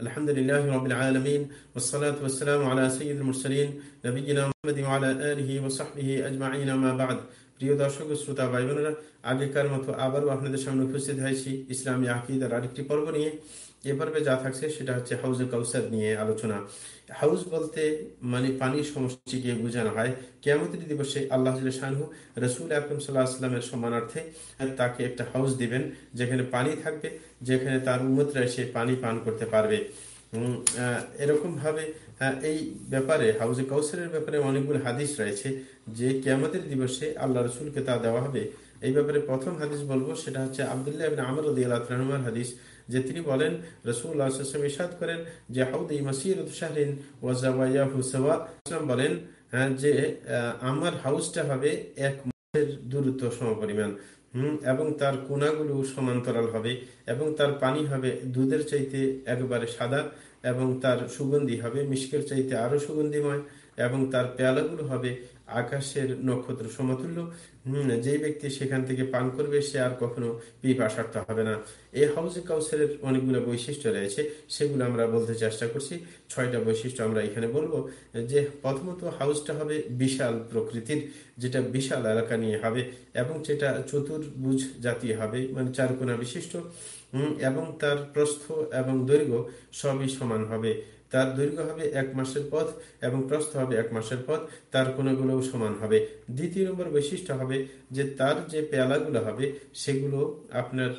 الحمد لله رب العالمين والصلاة والسلام على سيد المرسلين نبينا محمد وعلى آله وصحبه أجمعين ما بعد প্রিয় দর্শক ও শ্রোতা ভাই বোনেরা আগেকার মতো আবারও আপনাদের সামনে উপস্থিত হয়েছি ইসলামী আকিদার আরেকটি পর্ব নিয়ে। এ পর্বে যা থাকছে সেটা হচ্ছে হাউজে কাউসার নিয়ে আলোচনা। হাউস বলতে মানে পানির সমষ্টিকে বোঝানো হয়। কেমতের দিবসে আল্লাহ শাহু রসুল আকরম সাল্লাহ আসলামের সম্মানার্থে তাকে একটা হাউস দিবেন, যেখানে পানি থাকবে, যেখানে তার উন্মতরা এসে পানি পান করতে পারবে। এরকম ভাবে এই ব্যাপারে, হাউজে কাউসারের ব্যাপারে অনেকগুলো হাদিস রয়েছে যে কেয়ামতের দিবসে আল্লাহ রসুলকে তা দেওয়া হবে। এই ব্যাপারে প্রথম হাদিস বলব, সেটা হচ্ছে আবদুল্লাহ আমর রহমান হাদিস, যে তিনি বলেন রসুল্লাহ ইসাদ করেন যে, হাউদ মাসির শাহরিন ওয়াজাম বলেন যে আমার হাউসটা হবে এক মাসের দূরত্ব সমপরিমাণ। হম, এবং তার কোনাগুলো সমান্তরাল হবে এবং তার পানি হবে দুধের চাইতে একবারে সাদা। এবং তার সুগন্ধি হবে, মিষ্কের চাইতে আরও সুগন্ধিময় এবং তার পেয়ালাগুলো হবে আকাশের নক্ষত্র সমতুল্য। যে ব্যক্তি সেখান থেকে পান করবে, সে আর কখনো পিপাসার্থ হবে না। এই হাউজে কাউসারের অনেকগুলো বৈশিষ্ট্য রয়েছে, সেগুলো আমরা বলতে চেষ্টা করছি। ছয়টা বৈশিষ্ট্য আমরা এখানে বলব। যে প্রথমত হাউসটা হবে বিশাল প্রকৃতির, যেটা বিশাল এলাকা নিয়ে হবে এবং যেটা চতুর্ভুজ জাতীয় হবে মানে চারকোনা বিশিষ্ট। এবং তার প্রস্থ এবং দৈর্ঘ্য সবই সমান হবে। তার দৈর্ঘ্য হবে এক মাসের পথ এবং প্রস্থ হবে এক মাসের পথ, তার কোনোগুলোও সমান হবে। দ্বিতীয় নম্বর বৈশিষ্ট্য হবে যে তার যে পেয়ালাগুলো হবে, সেগুলো আপনার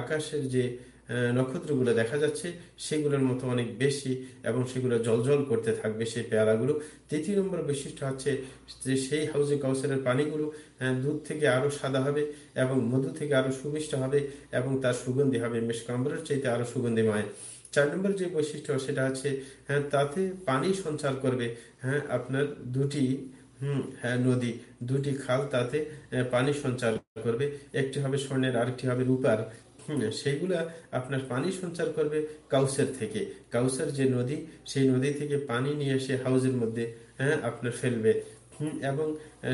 আকাশের যে নক্ষত্রগুলো দেখা যাচ্ছে, সেগুলোর মতো অনেক বেশি এবং সেগুলো জলজল করতে থাকবে সেই পেয়ারাগুলো। তৃতীয় নম্বর বৈশিষ্ট্য হচ্ছে যে সেই হাউজে কাউসারের পানিগুলো দুধ থেকে আরও সাদা হবে এবং মধু থেকে আরও সুমিষ্ট হবে এবং তার সুগন্ধি হবে। মেশকাম্বরের চাইতে আরও সুগন্ধিময়। চার নম্বর যে বৈশিষ্ট্য সেটা হচ্ছে হ্যাঁ তাতে পানি সঞ্চার করবে হ্যাঁ আপনার দুটি, হম হ্যাঁ নদী, দুটি খাল তাতে পানি সঞ্চার করবে। একটি হবে স্বর্ণের, আরেকটি হবে রূপার। সেইগুলা আপনার পানি সঞ্চার করবে কাউসার থেকে। কাউসার যে নদী, সেই নদী থেকে পানি নিয়ে এসে হাউজের মধ্যে হ্যাঁ আপনার ফেলবে। এবং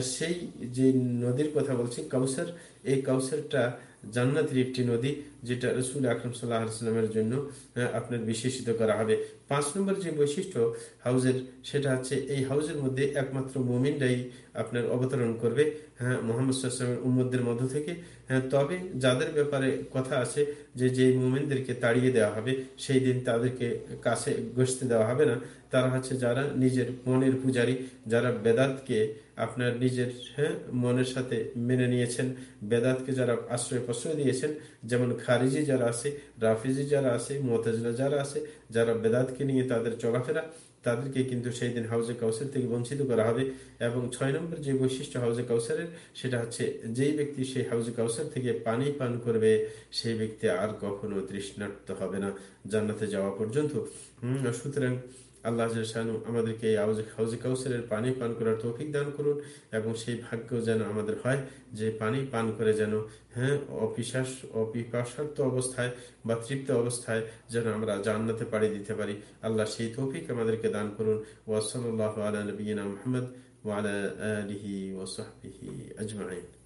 সেই যে নদীর কথা বলছি, কাউসার, এই কাউসারটা জান্নাতের একটি নদী যেটা রসুল আকরম সাল্লাহামের জন্য আপনার বিশেষিত করা হবে। পাঁচ নম্বর যে বৈশিষ্ট্য হাউজের, সেটা হচ্ছে এই হাউজের মধ্যে একমাত্র মোমিনরাই আপনার অবতরণ করবে হ্যাঁ মোহাম্মদ সাল্লামের উম্মদের মধ্য থেকে হ্যাঁ তবে যাদের ব্যাপারে কথা আছে যে যে মোমেনদেরকে তাড়িয়ে দেওয়া হবে, সেই দিন তাদেরকে কাছে গসতে দেওয়া হবে না। তারা হচ্ছে যারা নিজের মনের পূজারী, যারা বেদাতকে আপনার নিজের হ্যাঁ মনের সাথে মেনে নিয়েছেন, বেদাতকে যারা আশ্রয় প্রশ্রয় দিয়েছেন যেমন খারিজি যারা আছে রাফিজি যারা আছে মোতাজলা যারা আছে যারা বেদাতকে নিয়ে তাদের চলাফেরা তাদেরকে কিন্তু সেই দিন হাউজে কাউসার থেকে বঞ্চিত করা হবে এবং ছয় নম্বর যে বৈশিষ্ট্য হাউজে কাউসারের সেটা হচ্ছে যেই ব্যক্তি সেই হাউজে কাউসার থেকে পানি পান করবে সেই ব্যক্তি আর কখনো তৃষ্ণার্ত হবে না জান্নাতে যাওয়া পর্যন্ত সুতরাং আল্লাহ আমাদেরকে এই হাউজে কাউসারের পানি পান করার তৌফিক দান করুন এবং সেই ভাগ্য যেন আমাদের হয় যে পানি পান করে যেন হ্যাঁ অপিশ্বাস অপিপাসার্থ অবস্থায় বা তৃপ্ত অবস্থায় যেন আমরা জান্নাতে পাড়ি দিতে পারি। আল্লাহ সেই তৌফিক আমাদেরকে দান করুন। ওয়াসাল্লাহ আলা নবীনা মোহাম্মদ ওয়ালা আলিহি ওসাহবিহি আজমাইন।